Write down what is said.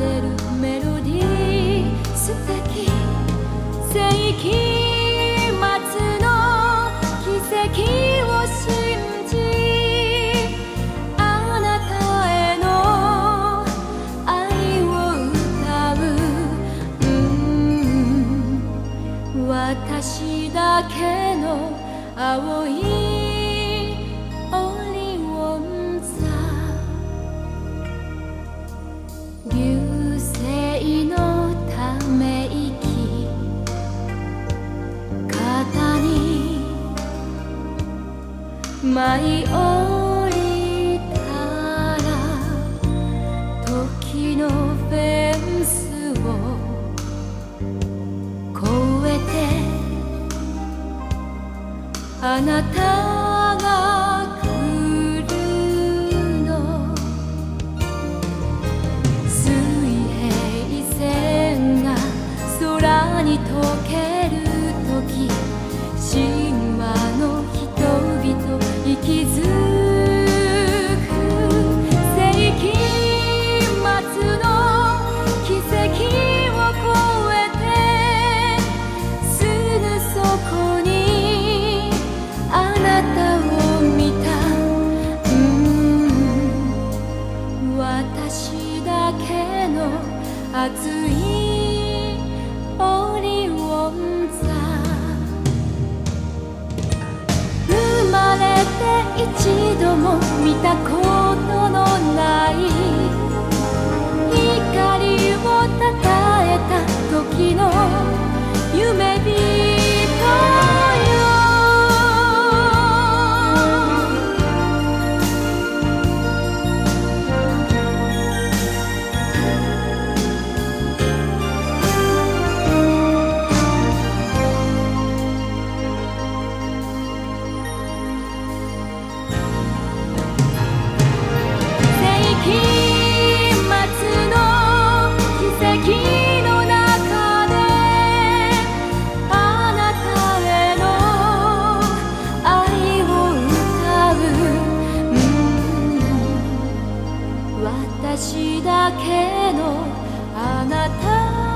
メロディー素敵世紀末の奇跡を信じあなたへの愛を歌う、うん、私だけの青い舞い降りたら時のフェンスを越えてあなたをオリオンまれて一度も見たころだけのあなた。